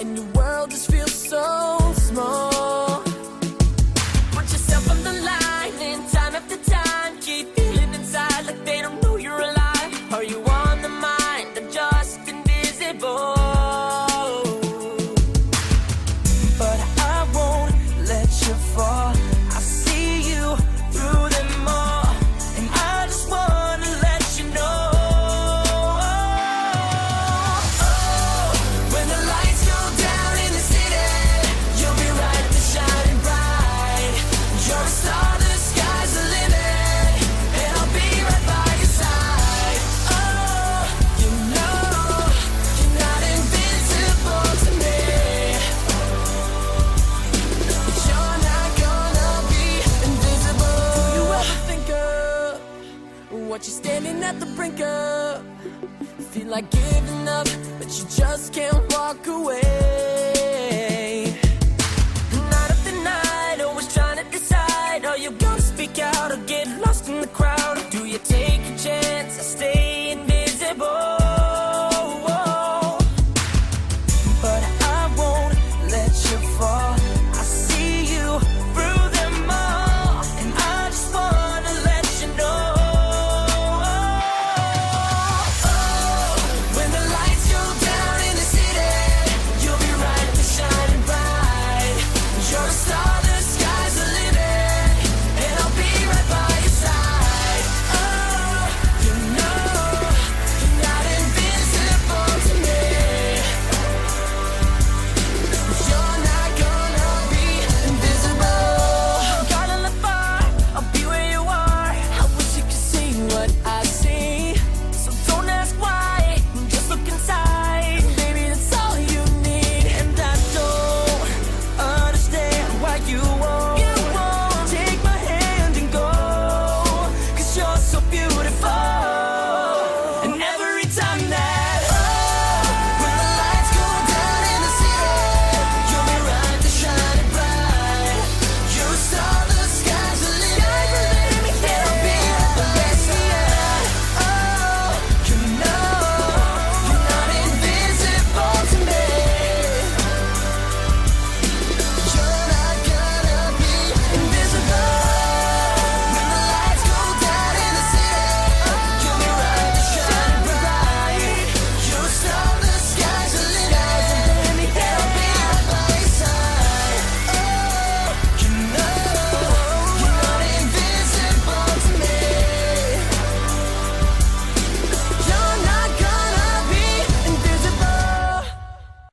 and your world just feels so small. Put yourself on the line, and time after time, keep feeling inside like they don't know you're alive. Are you on the mind I'm just invisible? you're standing at the brink of. Feel like giving up, but you just can't walk away. And every time that